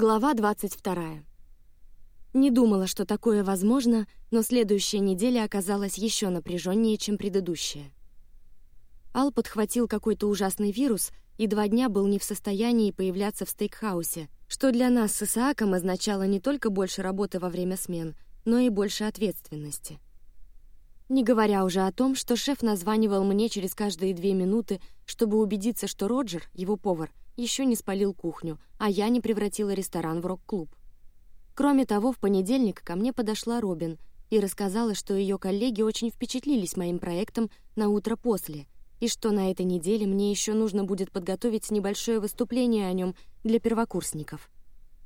Глава 22. Не думала, что такое возможно, но следующая неделя оказалась еще напряженнее, чем предыдущая. Ал подхватил какой-то ужасный вирус и два дня был не в состоянии появляться в стейкхаусе, что для нас с Исааком означало не только больше работы во время смен, но и больше ответственности. Не говоря уже о том, что шеф названивал мне через каждые две минуты, чтобы убедиться, что Роджер, его повар, еще не спалил кухню, а я не превратила ресторан в рок-клуб. Кроме того, в понедельник ко мне подошла Робин и рассказала, что ее коллеги очень впечатлились моим проектом на утро после, и что на этой неделе мне еще нужно будет подготовить небольшое выступление о нем для первокурсников.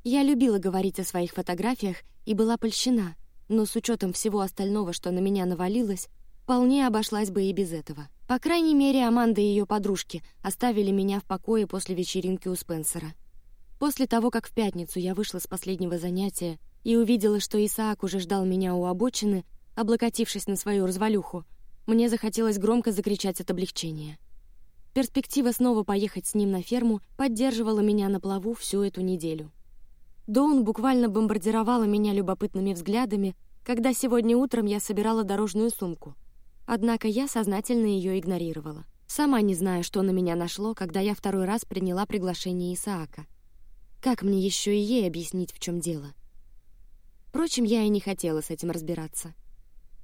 Я любила говорить о своих фотографиях и была польщена, но с учетом всего остального, что на меня навалилось, вполне обошлась бы и без этого. По крайней мере, Аманда и ее подружки оставили меня в покое после вечеринки у Спенсера. После того, как в пятницу я вышла с последнего занятия и увидела, что Исаак уже ждал меня у обочины, облокотившись на свою развалюху, мне захотелось громко закричать от облегчения. Перспектива снова поехать с ним на ферму поддерживала меня на плаву всю эту неделю. Доун буквально бомбардировала меня любопытными взглядами, когда сегодня утром я собирала дорожную сумку — Однако я сознательно ее игнорировала. Сама не знаю, что на меня нашло, когда я второй раз приняла приглашение Исаака. Как мне еще и ей объяснить, в чем дело? Впрочем, я и не хотела с этим разбираться.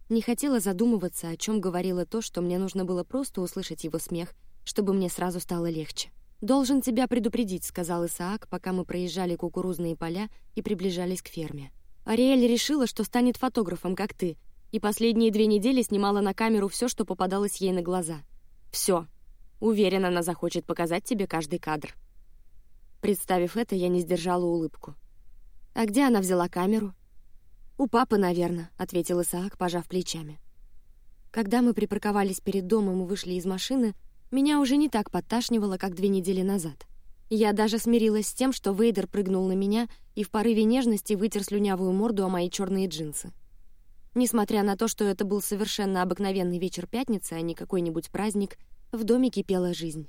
Не хотела задумываться, о чем говорило то, что мне нужно было просто услышать его смех, чтобы мне сразу стало легче. Должен тебя предупредить, сказал Исаак, пока мы проезжали кукурузные поля и приближались к ферме. Ариэль решила, что станет фотографом, как ты, и последние две недели снимала на камеру все, что попадалось ей на глаза. Все. Уверена, она захочет показать тебе каждый кадр. Представив это, я не сдержала улыбку. А где она взяла камеру? У папы, наверное, ответил Исаак, пожав плечами. Когда мы припарковались перед домом и вышли из машины, меня уже не так подташнивало, как две недели назад. Я даже смирилась с тем, что Вейдер прыгнул на меня и в порыве нежности вытер слюнявую морду о мои черные джинсы. Несмотря на то, что это был совершенно обыкновенный вечер пятницы, а не какой-нибудь праздник, в доме кипела жизнь.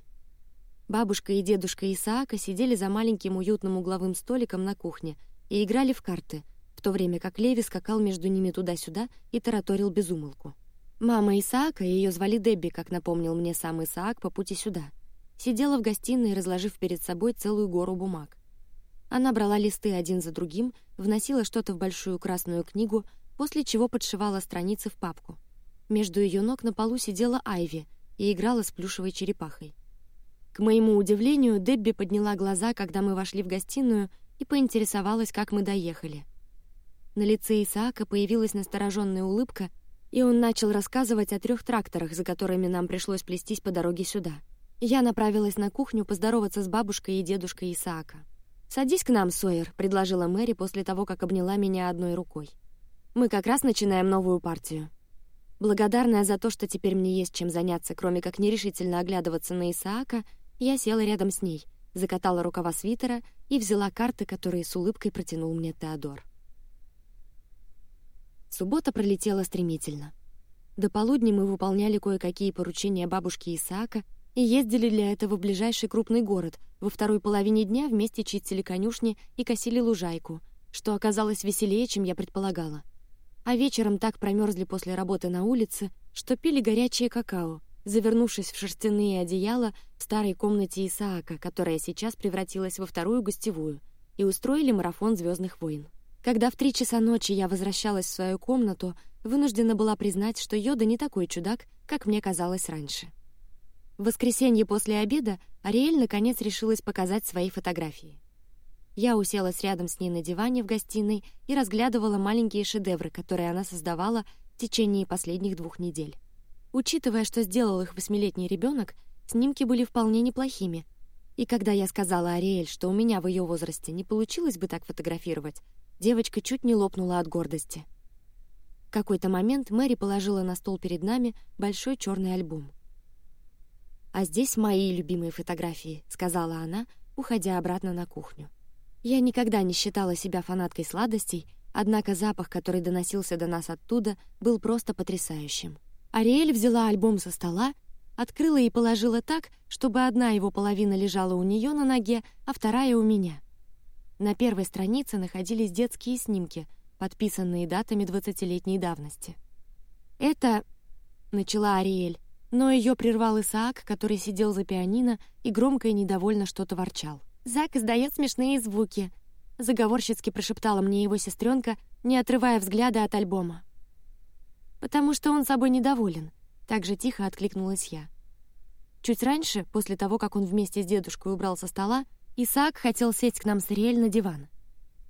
Бабушка и дедушка Исаака сидели за маленьким уютным угловым столиком на кухне и играли в карты, в то время как Леви скакал между ними туда-сюда и тараторил безумолку. Мама Исаака, ее звали Дебби, как напомнил мне сам Исаак по пути сюда, сидела в гостиной, разложив перед собой целую гору бумаг. Она брала листы один за другим, вносила что-то в большую красную книгу, после чего подшивала страницы в папку. Между ее ног на полу сидела Айви и играла с плюшевой черепахой. К моему удивлению, Дебби подняла глаза, когда мы вошли в гостиную, и поинтересовалась, как мы доехали. На лице Исаака появилась настороженная улыбка, и он начал рассказывать о трех тракторах, за которыми нам пришлось плестись по дороге сюда. Я направилась на кухню поздороваться с бабушкой и дедушкой Исаака. Садись к нам, Сойер, предложила Мэри после того, как обняла меня одной рукой. Мы как раз начинаем новую партию. Благодарная за то, что теперь мне есть чем заняться, кроме как нерешительно оглядываться на Исаака, я села рядом с ней, закатала рукава свитера и взяла карты, которые с улыбкой протянул мне Теодор. Суббота пролетела стремительно. До полудня мы выполняли кое-какие поручения бабушки Исаака и ездили для этого в ближайший крупный город. Во второй половине дня вместе чистили конюшни и косили лужайку, что оказалось веселее, чем я предполагала а вечером так промерзли после работы на улице, что пили горячее какао, завернувшись в шерстяные одеяла в старой комнате Исаака, которая сейчас превратилась во вторую гостевую, и устроили марафон Звездных войн. Когда в три часа ночи я возвращалась в свою комнату, вынуждена была признать, что Йода не такой чудак, как мне казалось раньше. В воскресенье после обеда Ариэль наконец решилась показать свои фотографии. Я уселась рядом с ней на диване в гостиной и разглядывала маленькие шедевры, которые она создавала в течение последних двух недель. Учитывая, что сделал их восьмилетний ребенок, снимки были вполне неплохими. И когда я сказала Ариэль, что у меня в ее возрасте не получилось бы так фотографировать, девочка чуть не лопнула от гордости. В какой-то момент Мэри положила на стол перед нами большой черный альбом. А здесь мои любимые фотографии, сказала она, уходя обратно на кухню. Я никогда не считала себя фанаткой сладостей, однако запах, который доносился до нас оттуда, был просто потрясающим. Ариэль взяла альбом со стола, открыла и положила так, чтобы одна его половина лежала у нее на ноге, а вторая у меня. На первой странице находились детские снимки, подписанные датами двадцатилетней давности. «Это...» — начала Ариэль, но ее прервал Исаак, который сидел за пианино и громко и недовольно что-то ворчал. «Зак издает смешные звуки», — заговорщицки прошептала мне его сестренка, не отрывая взгляда от альбома. «Потому что он собой недоволен», — так же тихо откликнулась я. Чуть раньше, после того, как он вместе с дедушкой убрал со стола, Исаак хотел сесть к нам с Ариэль на диван.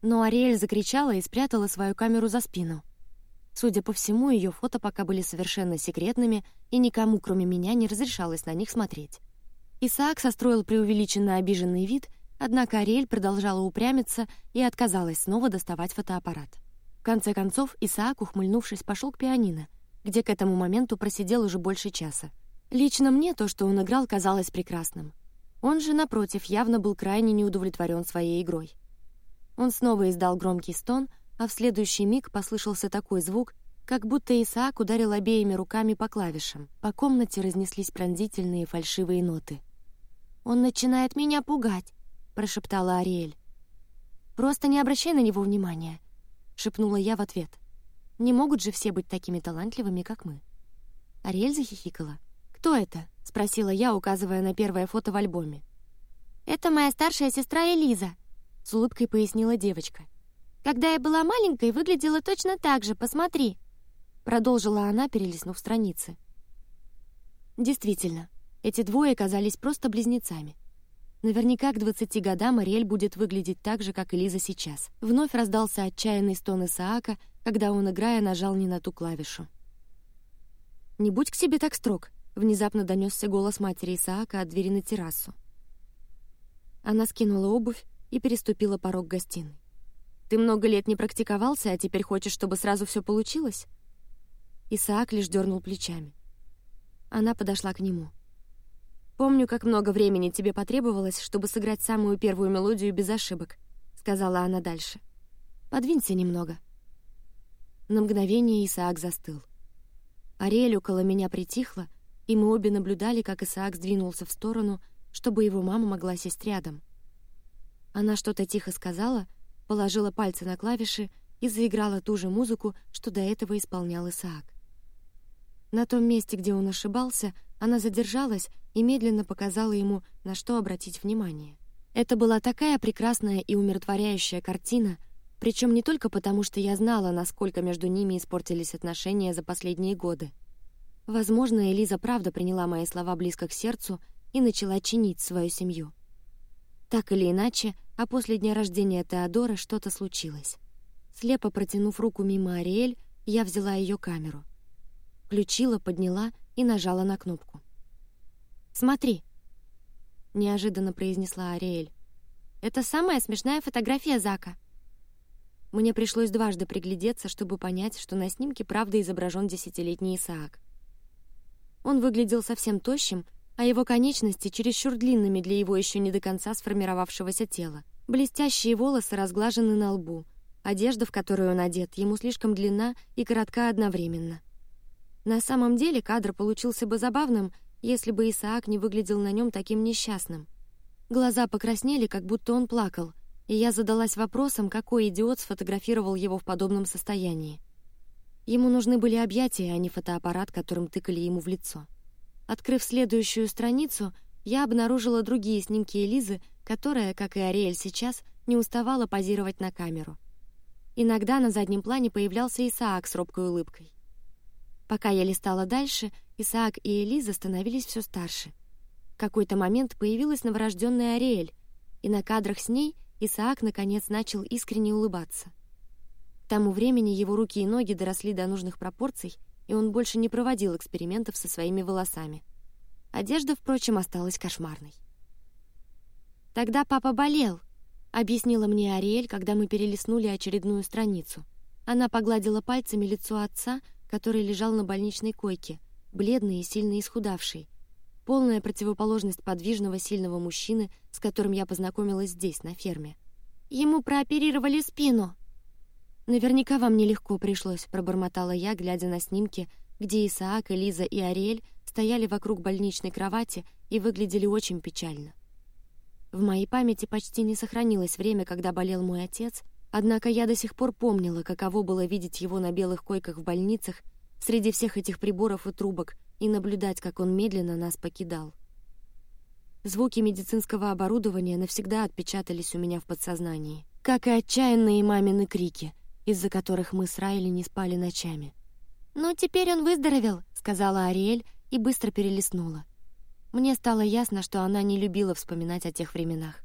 Но Ариэль закричала и спрятала свою камеру за спину. Судя по всему, ее фото пока были совершенно секретными, и никому, кроме меня, не разрешалось на них смотреть. Исаак состроил преувеличенно обиженный вид, однако Ариэль продолжала упрямиться и отказалась снова доставать фотоаппарат. В конце концов, Исаак, ухмыльнувшись, пошел к пианино, где к этому моменту просидел уже больше часа. Лично мне то, что он играл, казалось прекрасным. Он же, напротив, явно был крайне неудовлетворен своей игрой. Он снова издал громкий стон, а в следующий миг послышался такой звук, как будто Исаак ударил обеими руками по клавишам. По комнате разнеслись пронзительные фальшивые ноты. «Он начинает меня пугать», — прошептала Ариэль. «Просто не обращай на него внимания», — шепнула я в ответ. «Не могут же все быть такими талантливыми, как мы». Ариэль захихикала. «Кто это?» — спросила я, указывая на первое фото в альбоме. «Это моя старшая сестра Элиза», — с улыбкой пояснила девочка. «Когда я была маленькой, выглядела точно так же, посмотри», — продолжила она, перелистнув страницы. Действительно, эти двое казались просто близнецами. Наверняка к двадцати годам Ариэль будет выглядеть так же, как Элиза сейчас. Вновь раздался отчаянный стон Исаака, когда он, играя, нажал не на ту клавишу. «Не будь к себе так строг», Внезапно донесся голос матери Исаака от двери на террасу. Она скинула обувь и переступила порог гостиной. «Ты много лет не практиковался, а теперь хочешь, чтобы сразу все получилось?» Исаак лишь дернул плечами. Она подошла к нему. «Помню, как много времени тебе потребовалось, чтобы сыграть самую первую мелодию без ошибок», — сказала она дальше. «Подвинься немного». На мгновение Исаак застыл. Ариэль около меня притихла, и мы обе наблюдали, как Исаак сдвинулся в сторону, чтобы его мама могла сесть рядом. Она что-то тихо сказала, положила пальцы на клавиши и заиграла ту же музыку, что до этого исполнял Исаак. На том месте, где он ошибался, она задержалась и медленно показала ему, на что обратить внимание. Это была такая прекрасная и умиротворяющая картина, причем не только потому, что я знала, насколько между ними испортились отношения за последние годы. Возможно, Элиза правда приняла мои слова близко к сердцу и начала чинить свою семью. Так или иначе, а после дня рождения Теодора что-то случилось. Слепо протянув руку мимо Ариэль, я взяла ее камеру, включила, подняла и нажала на кнопку. Смотри, неожиданно произнесла Ариэль. Это самая смешная фотография Зака. Мне пришлось дважды приглядеться, чтобы понять, что на снимке правда изображен десятилетний Исаак. Он выглядел совсем тощим, а его конечности чересчур длинными для его еще не до конца сформировавшегося тела. Блестящие волосы разглажены на лбу, одежда, в которую он одет, ему слишком длинна и коротка одновременно. На самом деле кадр получился бы забавным, если бы Исаак не выглядел на нем таким несчастным. Глаза покраснели, как будто он плакал, и я задалась вопросом, какой идиот сфотографировал его в подобном состоянии. Ему нужны были объятия, а не фотоаппарат, которым тыкали ему в лицо. Открыв следующую страницу, я обнаружила другие снимки Элизы, которая, как и Ариэль сейчас, не уставала позировать на камеру. Иногда на заднем плане появлялся Исаак с робкой улыбкой. Пока я листала дальше, Исаак и Элиза становились все старше. В какой-то момент появилась новорожденная Ариэль, и на кадрах с ней Исаак наконец начал искренне улыбаться тому времени его руки и ноги доросли до нужных пропорций, и он больше не проводил экспериментов со своими волосами. Одежда, впрочем, осталась кошмарной. Тогда папа болел, объяснила мне Ариэль, когда мы перелистнули очередную страницу. Она погладила пальцами лицо отца, который лежал на больничной койке, бледный и сильно исхудавший, полная противоположность подвижного сильного мужчины, с которым я познакомилась здесь на ферме. Ему прооперировали спину, Наверняка вам нелегко пришлось, пробормотала я, глядя на снимки, где Исаак, Элиза и Ариэль стояли вокруг больничной кровати и выглядели очень печально. В моей памяти почти не сохранилось время, когда болел мой отец, однако я до сих пор помнила, каково было видеть его на белых койках в больницах среди всех этих приборов и трубок и наблюдать, как он медленно нас покидал. Звуки медицинского оборудования навсегда отпечатались у меня в подсознании, как и отчаянные мамины крики, из-за которых мы с Райли не спали ночами. «Ну, теперь он выздоровел», — сказала Ариэль и быстро перелистнула. Мне стало ясно, что она не любила вспоминать о тех временах.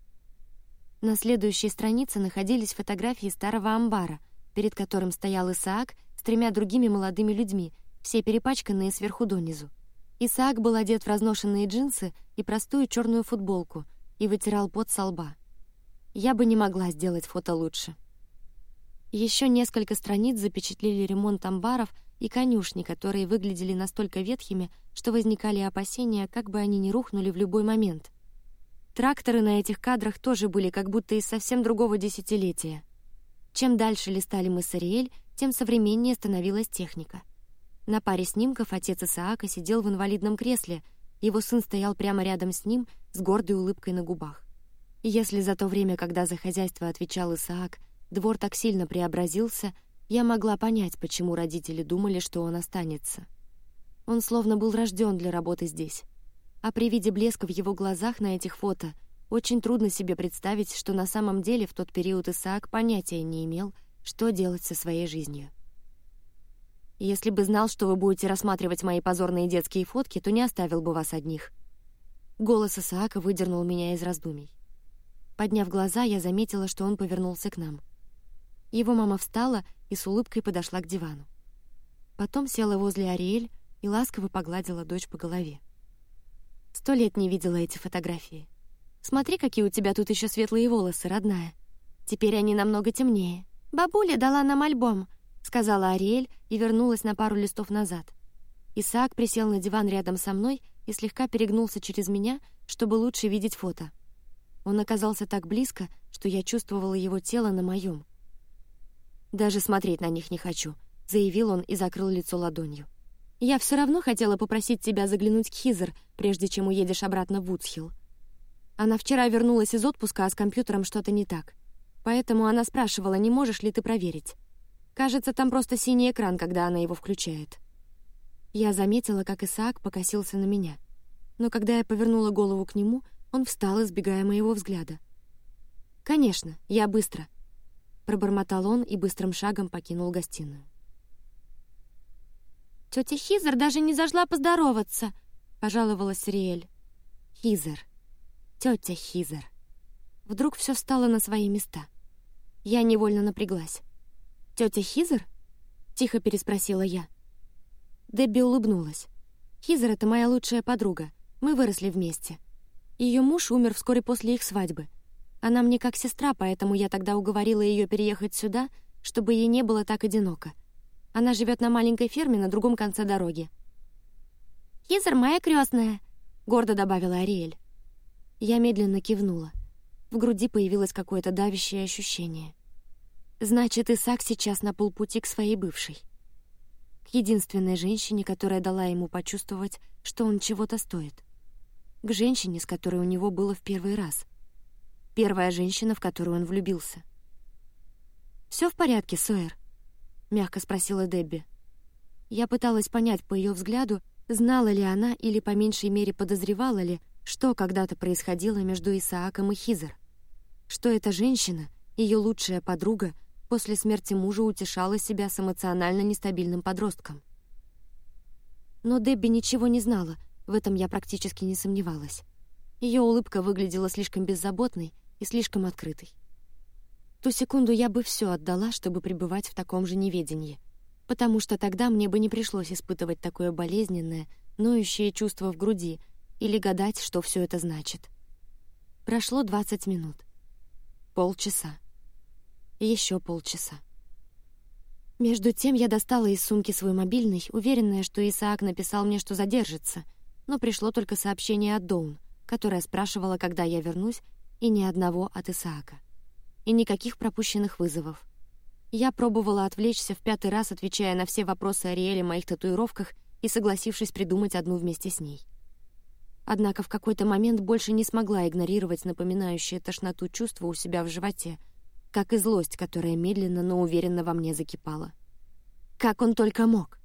На следующей странице находились фотографии старого амбара, перед которым стоял Исаак с тремя другими молодыми людьми, все перепачканные сверху донизу. Исаак был одет в разношенные джинсы и простую черную футболку и вытирал пот со лба. Я бы не могла сделать фото лучше. Еще несколько страниц запечатлели ремонт амбаров и конюшни, которые выглядели настолько ветхими, что возникали опасения, как бы они не рухнули в любой момент. Тракторы на этих кадрах тоже были как будто из совсем другого десятилетия. Чем дальше листали мы с Ариэль, тем современнее становилась техника. На паре снимков отец Исаака сидел в инвалидном кресле, его сын стоял прямо рядом с ним с гордой улыбкой на губах. И если за то время, когда за хозяйство отвечал Исаак, двор так сильно преобразился, я могла понять, почему родители думали, что он останется. Он словно был рожден для работы здесь. А при виде блеска в его глазах на этих фото очень трудно себе представить, что на самом деле в тот период Исаак понятия не имел, что делать со своей жизнью. Если бы знал, что вы будете рассматривать мои позорные детские фотки, то не оставил бы вас одних. Голос Исаака выдернул меня из раздумий. Подняв глаза, я заметила, что он повернулся к нам. Его мама встала и с улыбкой подошла к дивану. Потом села возле Ариэль и ласково погладила дочь по голове. Сто лет не видела эти фотографии. Смотри, какие у тебя тут еще светлые волосы, родная. Теперь они намного темнее. Бабуля дала нам альбом, сказала Ариэль и вернулась на пару листов назад. Исаак присел на диван рядом со мной и слегка перегнулся через меня, чтобы лучше видеть фото. Он оказался так близко, что я чувствовала его тело на моем. Даже смотреть на них не хочу, заявил он и закрыл лицо ладонью. Я все равно хотела попросить тебя заглянуть к Хизер, прежде чем уедешь обратно в Вудсхилл. Она вчера вернулась из отпуска, а с компьютером что-то не так. Поэтому она спрашивала, не можешь ли ты проверить. Кажется, там просто синий экран, когда она его включает. Я заметила, как Исаак покосился на меня. Но когда я повернула голову к нему, он встал, избегая моего взгляда. «Конечно, я быстро», пробормотал он и быстрым шагом покинул гостиную. Тетя Хизер даже не зашла поздороваться, пожаловалась Риэль. Хизер, тетя Хизер. Вдруг все встало на свои места. Я невольно напряглась. Тетя Хизер? Тихо переспросила я. Дебби улыбнулась. Хизер это моя лучшая подруга. Мы выросли вместе. Ее муж умер вскоре после их свадьбы. Она мне как сестра, поэтому я тогда уговорила ее переехать сюда, чтобы ей не было так одиноко. Она живет на маленькой ферме на другом конце дороги. Хизер моя крестная, гордо добавила Ариэль. Я медленно кивнула. В груди появилось какое-то давящее ощущение. Значит, Исаак сейчас на полпути к своей бывшей, к единственной женщине, которая дала ему почувствовать, что он чего-то стоит, к женщине, с которой у него было в первый раз — Первая женщина, в которую он влюбился. Все в порядке, Сойер? Мягко спросила Дебби. Я пыталась понять по ее взгляду, знала ли она или по меньшей мере подозревала ли, что когда-то происходило между Исааком и Хизер. Что эта женщина, ее лучшая подруга, после смерти мужа утешала себя с эмоционально нестабильным подростком. Но Дебби ничего не знала, в этом я практически не сомневалась. Ее улыбка выглядела слишком беззаботной, и слишком открытой. Ту секунду я бы все отдала, чтобы пребывать в таком же неведении, потому что тогда мне бы не пришлось испытывать такое болезненное, ноющее чувство в груди или гадать, что все это значит. Прошло двадцать минут, полчаса, еще полчаса. Между тем я достала из сумки свой мобильный, уверенная, что Исаак написал мне, что задержится, но пришло только сообщение от Доун, которая спрашивала, когда я вернусь, и ни одного от Исаака. И никаких пропущенных вызовов. Я пробовала отвлечься в пятый раз, отвечая на все вопросы Ариэли о моих татуировках и согласившись придумать одну вместе с ней. Однако в какой-то момент больше не смогла игнорировать напоминающее тошноту чувство у себя в животе, как и злость, которая медленно, но уверенно во мне закипала. Как он только мог?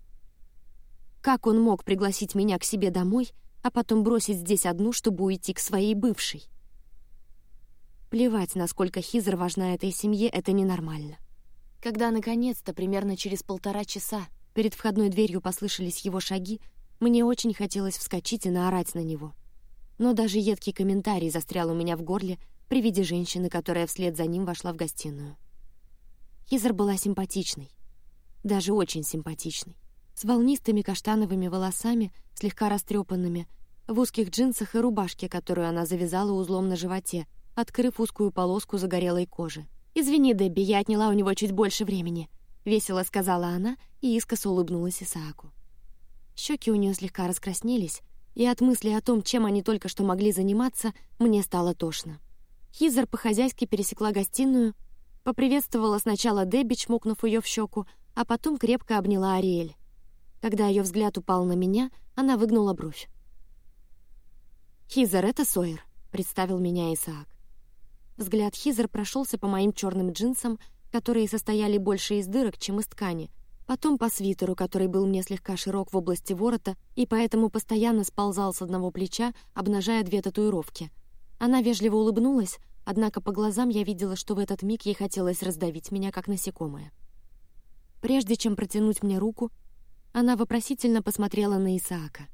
Как он мог пригласить меня к себе домой, а потом бросить здесь одну, чтобы уйти к своей бывшей? Плевать, насколько Хизер важна этой семье, это ненормально. Когда, наконец-то, примерно через полтора часа, перед входной дверью послышались его шаги, мне очень хотелось вскочить и наорать на него. Но даже едкий комментарий застрял у меня в горле при виде женщины, которая вслед за ним вошла в гостиную. Хизер была симпатичной. Даже очень симпатичной. С волнистыми каштановыми волосами, слегка растрепанными, в узких джинсах и рубашке, которую она завязала узлом на животе, открыв узкую полоску загорелой кожи. «Извини, Дебби, я отняла у него чуть больше времени», — весело сказала она и искоса улыбнулась Исааку. Щеки у нее слегка раскраснелись, и от мысли о том, чем они только что могли заниматься, мне стало тошно. Хизер по-хозяйски пересекла гостиную, поприветствовала сначала Дебби, чмокнув ее в щеку, а потом крепко обняла Ариэль. Когда ее взгляд упал на меня, она выгнула бровь. «Хизер, это Сойер», — представил меня Исаак. Взгляд Хизер прошелся по моим черным джинсам, которые состояли больше из дырок, чем из ткани, потом по свитеру, который был мне слегка широк в области ворота и поэтому постоянно сползал с одного плеча, обнажая две татуировки. Она вежливо улыбнулась, однако по глазам я видела, что в этот миг ей хотелось раздавить меня, как насекомое. Прежде чем протянуть мне руку, она вопросительно посмотрела на Исаака.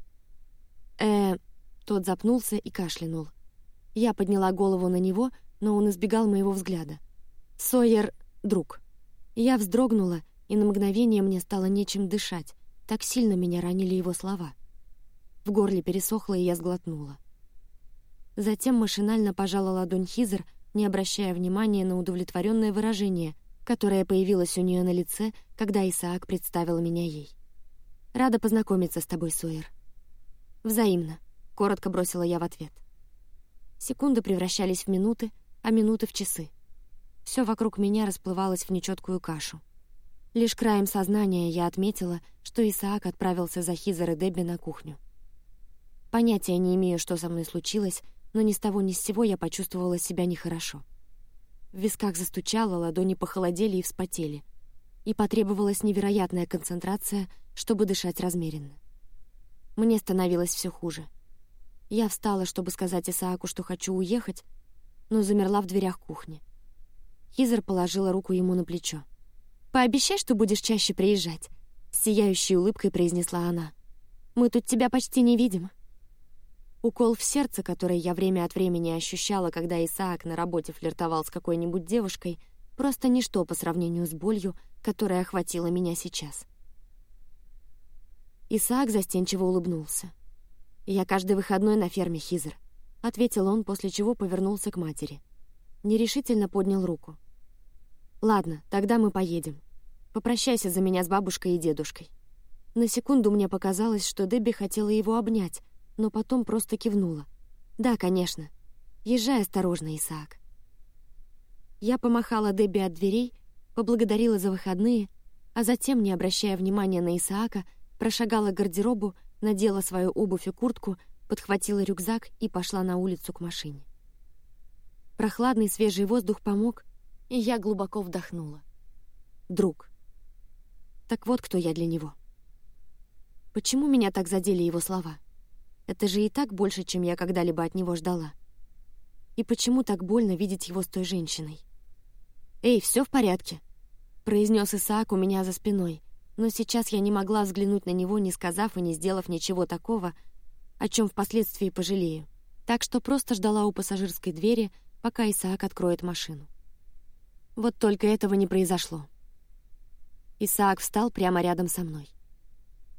э Тот запнулся и кашлянул. Я подняла голову на него — но он избегал моего взгляда. Сойер — друг. Я вздрогнула, и на мгновение мне стало нечем дышать. Так сильно меня ранили его слова. В горле пересохло, и я сглотнула. Затем машинально пожала ладонь Хизер, не обращая внимания на удовлетворенное выражение, которое появилось у нее на лице, когда Исаак представил меня ей. «Рада познакомиться с тобой, Сойер». «Взаимно», — коротко бросила я в ответ. Секунды превращались в минуты, а минуты в часы. Все вокруг меня расплывалось в нечеткую кашу. Лишь краем сознания я отметила, что Исаак отправился за Хизер и Дебби на кухню. Понятия не имею, что со мной случилось, но ни с того ни с сего я почувствовала себя нехорошо. В висках застучало, ладони похолодели и вспотели, и потребовалась невероятная концентрация, чтобы дышать размеренно. Мне становилось все хуже. Я встала, чтобы сказать Исааку, что хочу уехать, но замерла в дверях кухни. Хизер положила руку ему на плечо. «Пообещай, что будешь чаще приезжать», — сияющей улыбкой произнесла она. «Мы тут тебя почти не видим». Укол в сердце, который я время от времени ощущала, когда Исаак на работе флиртовал с какой-нибудь девушкой, просто ничто по сравнению с болью, которая охватила меня сейчас. Исаак застенчиво улыбнулся. «Я каждый выходной на ферме Хизер. — ответил он, после чего повернулся к матери. Нерешительно поднял руку. «Ладно, тогда мы поедем. Попрощайся за меня с бабушкой и дедушкой». На секунду мне показалось, что Дебби хотела его обнять, но потом просто кивнула. «Да, конечно. Езжай осторожно, Исаак». Я помахала Дебби от дверей, поблагодарила за выходные, а затем, не обращая внимания на Исаака, прошагала к гардеробу, надела свою обувь и куртку подхватила рюкзак и пошла на улицу к машине. Прохладный свежий воздух помог, и я глубоко вдохнула. Друг. Так вот, кто я для него. Почему меня так задели его слова? Это же и так больше, чем я когда-либо от него ждала. И почему так больно видеть его с той женщиной? «Эй, все в порядке», — произнес Исаак у меня за спиной, но сейчас я не могла взглянуть на него, не сказав и не сделав ничего такого, о чем впоследствии пожалею, так что просто ждала у пассажирской двери, пока Исаак откроет машину. Вот только этого не произошло. Исаак встал прямо рядом со мной.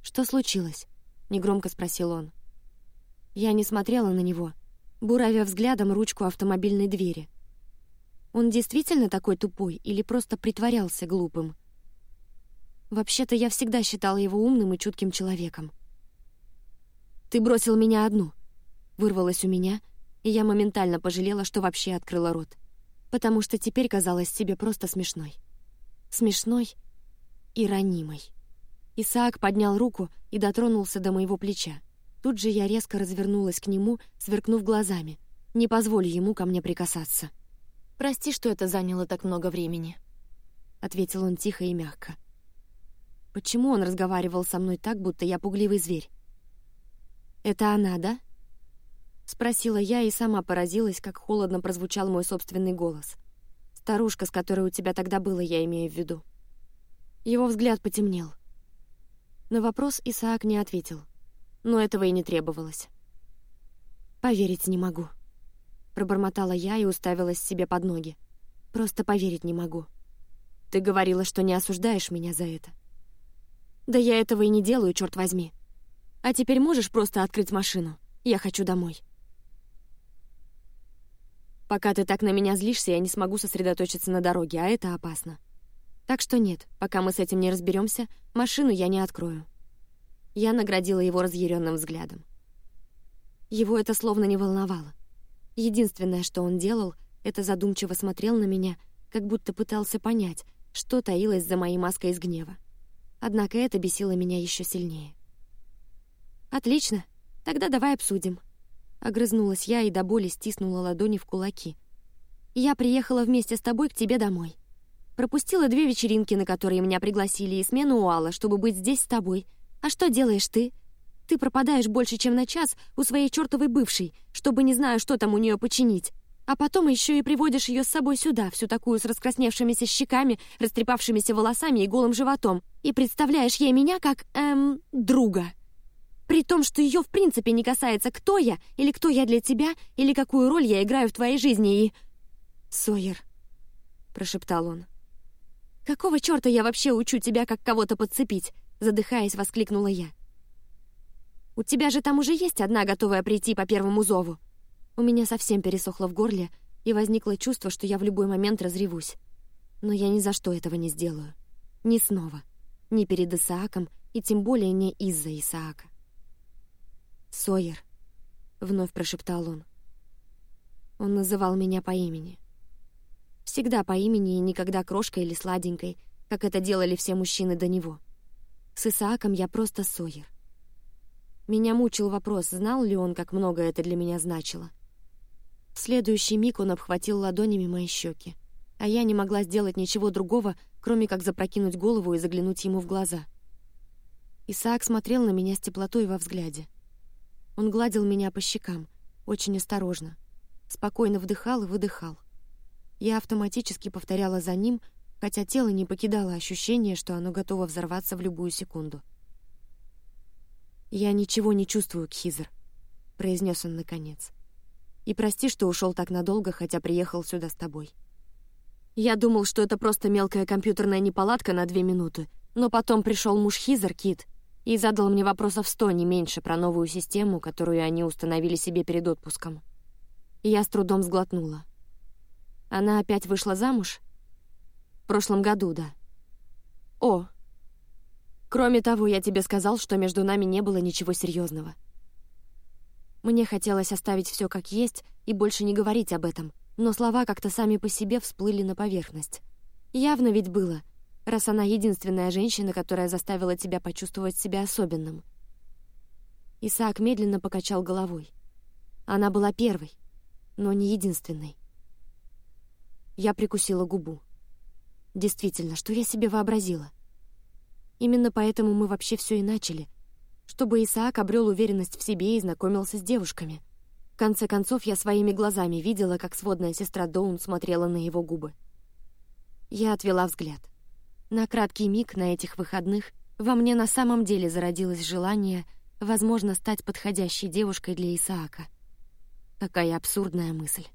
«Что случилось?» — негромко спросил он. Я не смотрела на него, буравя взглядом ручку автомобильной двери. Он действительно такой тупой или просто притворялся глупым? Вообще-то я всегда считала его умным и чутким человеком. «Ты бросил меня одну!» Вырвалось у меня, и я моментально пожалела, что вообще открыла рот. Потому что теперь казалась себе просто смешной. Смешной и ранимой. Исаак поднял руку и дотронулся до моего плеча. Тут же я резко развернулась к нему, сверкнув глазами. Не позволю ему ко мне прикасаться. «Прости, что это заняло так много времени», — ответил он тихо и мягко. Почему он разговаривал со мной так, будто я пугливый зверь? «Это она, да?» — спросила я и сама поразилась, как холодно прозвучал мой собственный голос. «Старушка, с которой у тебя тогда было, я имею в виду». Его взгляд потемнел. На вопрос Исаак не ответил, но этого и не требовалось. «Поверить не могу», — пробормотала я и уставилась себе под ноги. «Просто поверить не могу. Ты говорила, что не осуждаешь меня за это». «Да я этого и не делаю, черт возьми. А теперь можешь просто открыть машину? Я хочу домой». Пока ты так на меня злишься, я не смогу сосредоточиться на дороге, а это опасно. Так что нет, пока мы с этим не разберемся, машину я не открою. Я наградила его разъяренным взглядом. Его это словно не волновало. Единственное, что он делал, это задумчиво смотрел на меня, как будто пытался понять, что таилось за моей маской из гнева. Однако это бесило меня еще сильнее. «Отлично, тогда давай обсудим». Огрызнулась я и до боли стиснула ладони в кулаки. «Я приехала вместе с тобой к тебе домой. Пропустила две вечеринки, на которые меня пригласили, и смену у Алла, чтобы быть здесь с тобой. А что делаешь ты? Ты пропадаешь больше, чем на час у своей чертовой бывшей, чтобы не знаю, что там у нее починить. А потом еще и приводишь ее с собой сюда, всю такую с раскрасневшимися щеками, растрепавшимися волосами и голым животом, и представляешь ей меня как, эм, друга. При том, что ее в принципе не касается, кто я, или кто я для тебя, или какую роль я играю в твоей жизни, и... «Сойер», — прошептал он. «Какого черта я вообще учу тебя, как кого-то подцепить?» Задыхаясь, воскликнула я. «У тебя же там уже есть одна, готовая прийти по первому зову». У меня совсем пересохло в горле, и возникло чувство, что я в любой момент разревусь. Но я ни за что этого не сделаю. Ни снова. Ни перед Исааком, и тем более не из-за Исаака. «Сойер», — вновь прошептал он. Он называл меня по имени. Всегда по имени и никогда крошкой или сладенькой, как это делали все мужчины до него. С Исааком я просто Сойер. Меня мучил вопрос, знал ли он, как много это для меня значило. В следующий миг он обхватил ладонями мои щеки, а я не могла сделать ничего другого, кроме как запрокинуть голову и заглянуть ему в глаза. Исаак смотрел на меня с теплотой во взгляде. Он гладил меня по щекам, очень осторожно, спокойно вдыхал и выдыхал. Я автоматически повторяла за ним, хотя тело не покидало ощущение, что оно готово взорваться в любую секунду. «Я ничего не чувствую, Кхизер», — произнес он наконец. «И прости, что ушел так надолго, хотя приехал сюда с тобой. Я думал, что это просто мелкая компьютерная неполадка на две минуты, но потом пришел муж Хизер, Кит, и задал мне вопросов сто, не меньше, про новую систему, которую они установили себе перед отпуском. Я с трудом сглотнула. Она опять вышла замуж? В прошлом году, да. О! Кроме того, я тебе сказал, что между нами не было ничего серьезного. Мне хотелось оставить все как есть и больше не говорить об этом, но слова как-то сами по себе всплыли на поверхность. Явно ведь было, раз она единственная женщина, которая заставила тебя почувствовать себя особенным. Исаак медленно покачал головой. Она была первой, но не единственной. Я прикусила губу. Действительно, что я себе вообразила? Именно поэтому мы вообще все и начали. Чтобы Исаак обрел уверенность в себе и знакомился с девушками. В конце концов, я своими глазами видела, как сводная сестра Доун смотрела на его губы. Я отвела взгляд. На краткий миг на этих выходных во мне на самом деле зародилось желание, возможно, стать подходящей девушкой для Исаака. Какая абсурдная мысль.